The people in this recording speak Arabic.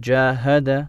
جاهد